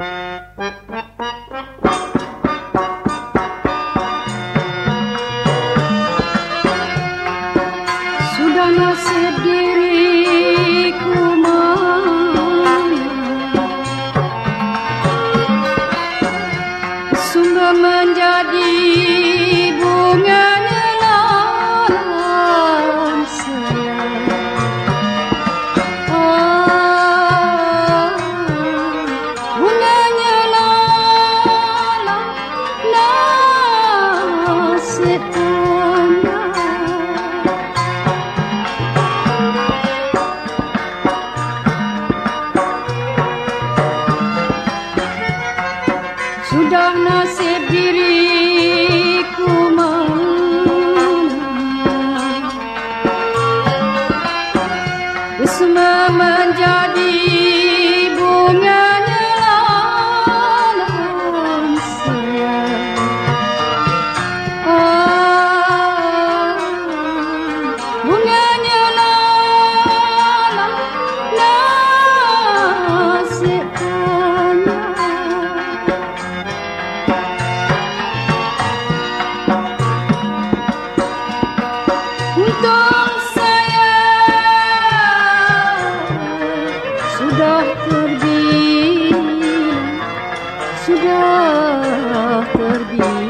Sudah nasib diriku. Kadir sudah terbina sudah terbina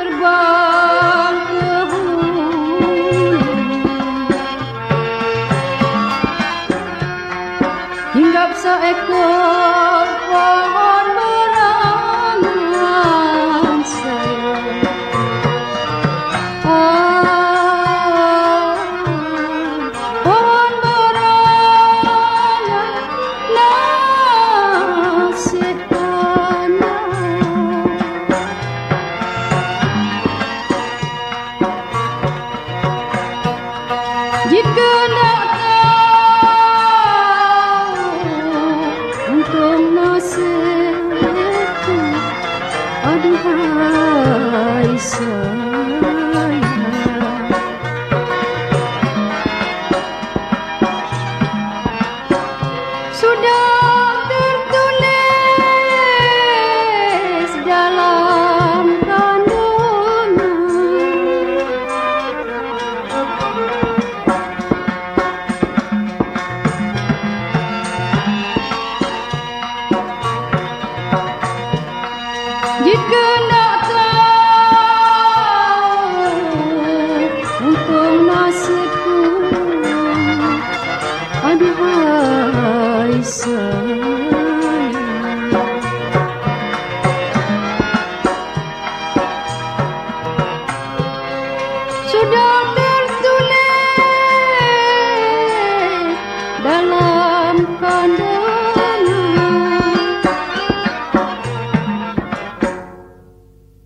Hinggap Seekor pohon.